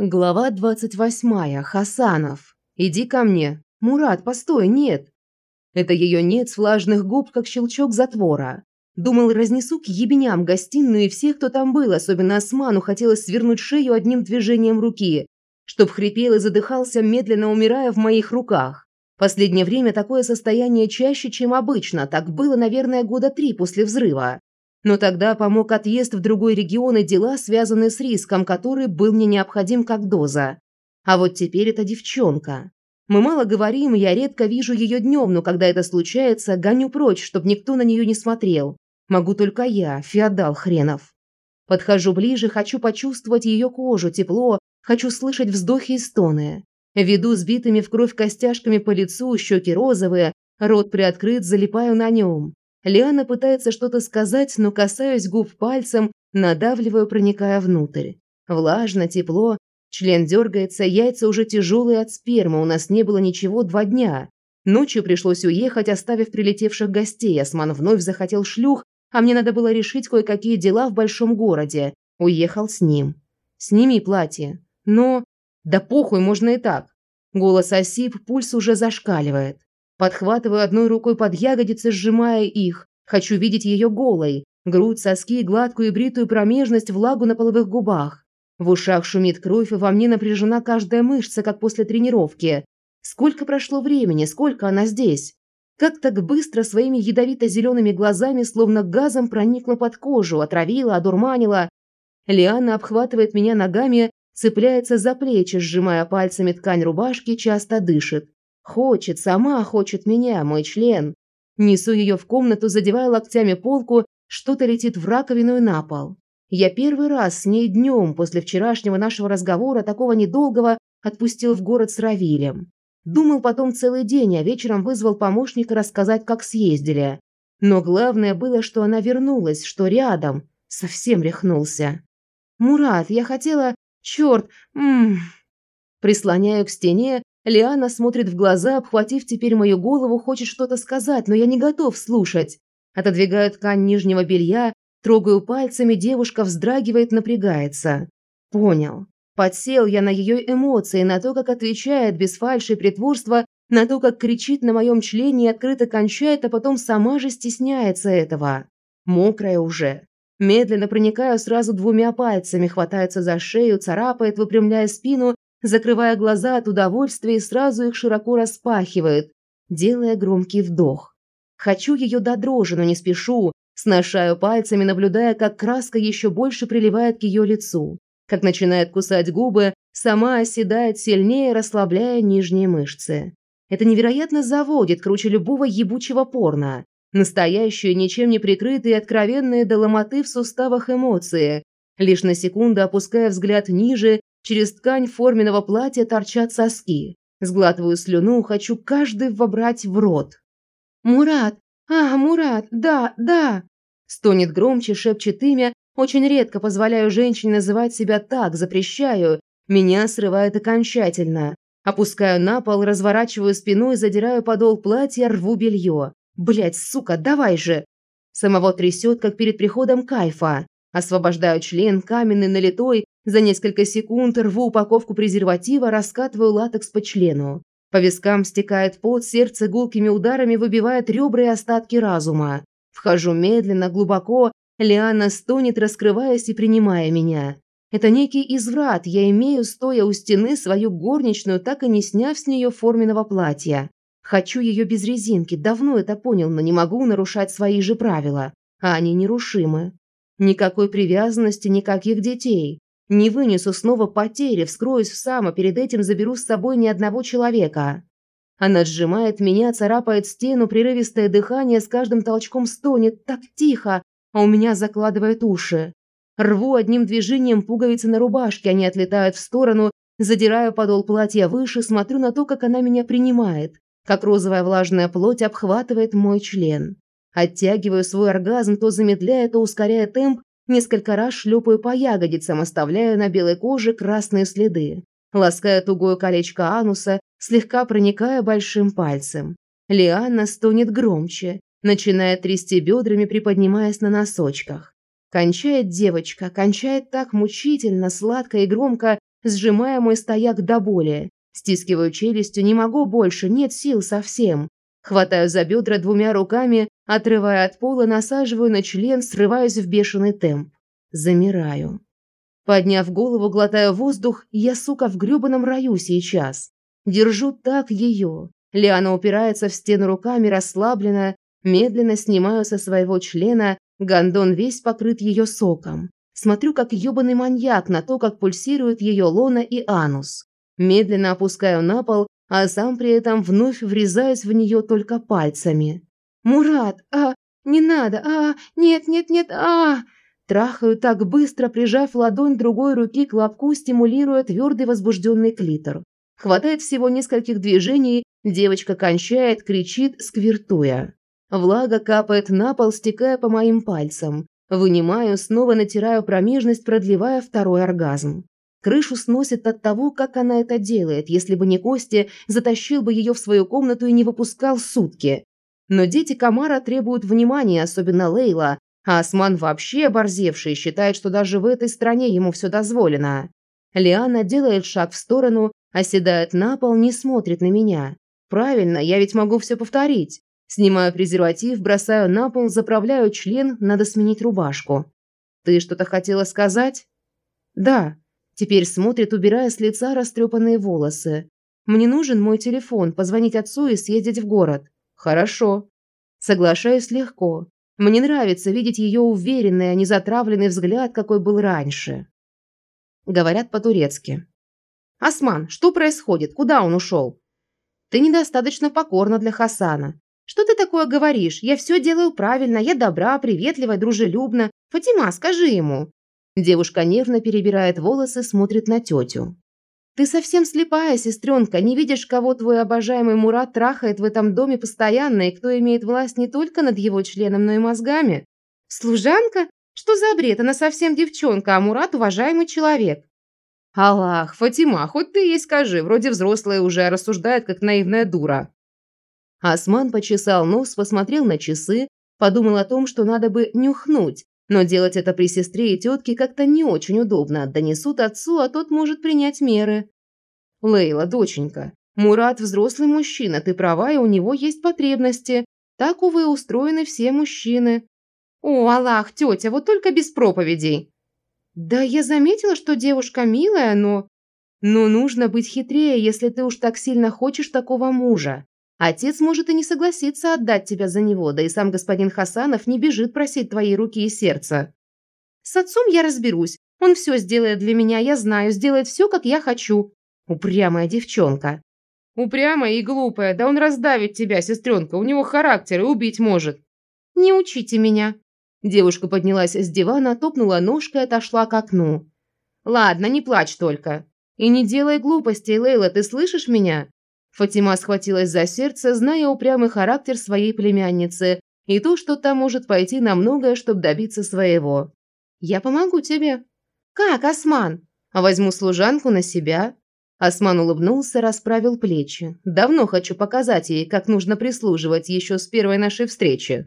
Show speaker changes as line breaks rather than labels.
Глава 28. Хасанов. «Иди ко мне». «Мурат, постой, нет». Это ее «нет» с влажных губ, как щелчок затвора. Думал, разнесу к ебеням гостиную и всех, кто там был, особенно Осману, хотелось свернуть шею одним движением руки, чтоб хрипел и задыхался, медленно умирая в моих руках. Последнее время такое состояние чаще, чем обычно, так было, наверное, года три после взрыва. Но тогда помог отъезд в другой регион и дела, связанные с риском, который был мне необходим как доза. А вот теперь это девчонка. Мы мало говорим, я редко вижу ее днем, но когда это случается, гоню прочь, чтобы никто на нее не смотрел. Могу только я, феодал хренов. Подхожу ближе, хочу почувствовать ее кожу, тепло, хочу слышать вздохи и стоны. Веду сбитыми в кровь костяшками по лицу, щеки розовые, рот приоткрыт, залипаю на нем. Лиана пытается что-то сказать, но касаюсь губ пальцем, надавливаю, проникая внутрь. Влажно, тепло, член дергается, яйца уже тяжелые от спермы, у нас не было ничего два дня. Ночью пришлось уехать, оставив прилетевших гостей. Осман вновь захотел шлюх, а мне надо было решить кое-какие дела в большом городе. Уехал с ним. Сними платье. Но... Да похуй, можно и так. Голос осип, пульс уже зашкаливает. Подхватываю одной рукой под ягодицы, сжимая их. Хочу видеть ее голой. Грудь, соски, гладкую и бритую промежность, влагу на половых губах. В ушах шумит кровь, и во мне напряжена каждая мышца, как после тренировки. Сколько прошло времени, сколько она здесь? Как так быстро своими ядовито-зелеными глазами, словно газом, проникла под кожу, отравила, одурманила. Лиана обхватывает меня ногами, цепляется за плечи, сжимая пальцами ткань рубашки, часто дышит. Хочет, сама хочет меня, мой член. Несу ее в комнату, задевая локтями полку, что-то летит в раковину и на пол. Я первый раз с ней днем после вчерашнего нашего разговора, такого недолгого, отпустил в город с Равилем. Думал потом целый день, а вечером вызвал помощника рассказать, как съездили. Но главное было, что она вернулась, что рядом. Совсем рехнулся. «Мурат, я хотела... Черт! Ммм...» Прислоняю к стене, Лиана смотрит в глаза, обхватив теперь мою голову, хочет что-то сказать, но я не готов слушать. Отодвигаю ткань нижнего белья, трогаю пальцами, девушка вздрагивает, напрягается. Понял. Подсел я на ее эмоции, на то, как отвечает без фальши и притворства, на то, как кричит на моем члене и открыто кончает, а потом сама же стесняется этого. Мокрая уже. Медленно проникаю сразу двумя пальцами, хватается за шею, царапает, выпрямляя спину, закрывая глаза от удовольствия и сразу их широко распахивает, делая громкий вдох. Хочу ее до дрожи, но не спешу, сношаю пальцами, наблюдая, как краска еще больше приливает к ее лицу, как начинает кусать губы, сама оседает сильнее, расслабляя нижние мышцы. Это невероятно заводит, круче любого ебучего порно. Настоящие, ничем не прикрытые, откровенные до ломоты в суставах эмоции. Лишь на секунду опуская взгляд ниже Через ткань форменного платья торчат соски. Сглатываю слюну, хочу каждый вобрать в рот. «Мурат! А, Мурат! Да, да!» Стонет громче, шепчет имя. Очень редко позволяю женщине называть себя так, запрещаю. Меня срывает окончательно. Опускаю на пол, разворачиваю спиной, задираю подол платья, рву белье. Блять, сука, давай же! Самого трясет, как перед приходом кайфа. Освобождаю член, каменный, налитой, за несколько секунд рву упаковку презерватива, раскатываю латекс по члену. По вискам стекает пот, сердце гулкими ударами выбивает ребра и остатки разума. Вхожу медленно, глубоко, Лиана стонет, раскрываясь и принимая меня. Это некий изврат, я имею, стоя у стены, свою горничную, так и не сняв с нее форменного платья. Хочу ее без резинки, давно это понял, но не могу нарушать свои же правила. А они нерушимы. Никакой привязанности, никаких детей. Не вынесу снова потери, вскроюсь в сам, а перед этим заберу с собой ни одного человека. Она сжимает меня, царапает стену, прерывистое дыхание с каждым толчком стонет так тихо, а у меня закладывает уши. Рву одним движением пуговицы на рубашке, они отлетают в сторону, задираю подол платья выше, смотрю на то, как она меня принимает, как розовая влажная плоть обхватывает мой член. Оттягиваю свой оргазм, то замедляя, то ускоряя темп, Несколько раз шлепаю по ягодицам, оставляя на белой коже красные следы. Лаская тугое колечко ануса, слегка проникая большим пальцем. Лианна стонет громче, начиная трясти бедрами, приподнимаясь на носочках. Кончает девочка, кончает так мучительно, сладко и громко, сжимая мой стояк до боли. Стискиваю челюстью, не могу больше, нет сил совсем. Хватаю за бедра двумя руками, отрывая от пола, насаживаю на член, срываюсь в бешеный темп. Замираю. Подняв голову, глотаю воздух, я, сука, в грёбаном раю сейчас. Держу так ее. Лиана упирается в стену руками, расслабленная, медленно снимаю со своего члена, гондон весь покрыт ее соком. Смотрю, как ёбаный маньяк на то, как пульсирует ее лона и анус. Медленно опускаю на пол, а сам при этом вновь врезаюсь в нее только пальцами. «Мурат, а, не надо, а, нет, нет, нет, а!» Трахаю так быстро, прижав ладонь другой руки к лобку, стимулируя твердый возбужденный клитор. Хватает всего нескольких движений, девочка кончает, кричит, сквертуя. Влага капает на пол, стекая по моим пальцам. Вынимаю, снова натираю промежность, продлевая второй оргазм. Крышу сносит от того, как она это делает. Если бы не Костя, затащил бы ее в свою комнату и не выпускал сутки. Но дети Камара требуют внимания, особенно Лейла, а Осман вообще оборзевший, считает, что даже в этой стране ему все дозволено. Лиана делает шаг в сторону, оседает на пол, не смотрит на меня. Правильно, я ведь могу все повторить. Снимаю презерватив, бросаю на пол, заправляю член, надо сменить рубашку. Ты что-то хотела сказать? Да. Теперь смотрит, убирая с лица растрепанные волосы. Мне нужен мой телефон, позвонить отцу и съездить в город. Хорошо. Соглашаюсь легко. Мне нравится видеть ее уверенный, а не затравленный взгляд, какой был раньше. Говорят по-турецки. «Осман, что происходит? Куда он ушел?» «Ты недостаточно покорна для Хасана. Что ты такое говоришь? Я все делаю правильно, я добра, приветлива, дружелюбна. Фатима, скажи ему». Девушка нервно перебирает волосы, смотрит на тетю. «Ты совсем слепая, сестренка, не видишь, кого твой обожаемый Мурат трахает в этом доме постоянно и кто имеет власть не только над его членом, но и мозгами? Служанка? Что за бред? Она совсем девчонка, а Мурат уважаемый человек». «Аллах, Фатима, хоть ты ей скажи, вроде взрослая уже, а рассуждает, как наивная дура». Осман почесал нос, посмотрел на часы, подумал о том, что надо бы нюхнуть, но делать это при сестре и тетке как-то не очень удобно. Донесут отцу, а тот может принять меры. Лейла, доченька, Мурат взрослый мужчина, ты права, и у него есть потребности. Так, увы, устроены все мужчины. О, Аллах, тетя, вот только без проповедей. Да я заметила, что девушка милая, но... Но нужно быть хитрее, если ты уж так сильно хочешь такого мужа. Отец может и не согласиться отдать тебя за него, да и сам господин Хасанов не бежит просить твоей руки и сердца. С отцом я разберусь. Он все сделает для меня, я знаю, сделает все, как я хочу. Упрямая девчонка. Упрямая и глупая, да он раздавит тебя, сестренка, у него характер и убить может. Не учите меня. Девушка поднялась с дивана, топнула ножкой и отошла к окну. Ладно, не плачь только. И не делай глупостей, Лейла, ты слышишь меня? Фатима схватилась за сердце, зная упрямый характер своей племянницы и то, что та может пойти на многое, чтобы добиться своего. «Я помогу тебе». «Как, Осман?» «Возьму служанку на себя». Осман улыбнулся, расправил плечи. «Давно хочу показать ей, как нужно прислуживать еще с первой нашей встречи».